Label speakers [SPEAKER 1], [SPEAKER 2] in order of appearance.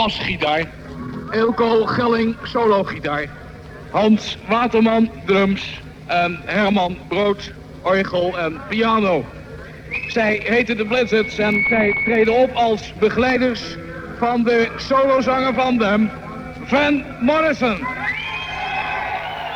[SPEAKER 1] basgitaar. Elko Gelling, solo-gitaar. Hans Waterman, drums. En Herman Brood, orgel en piano. Zij heten de Blizzards en zij treden op als begeleiders van de solozanger van de Van Morrison.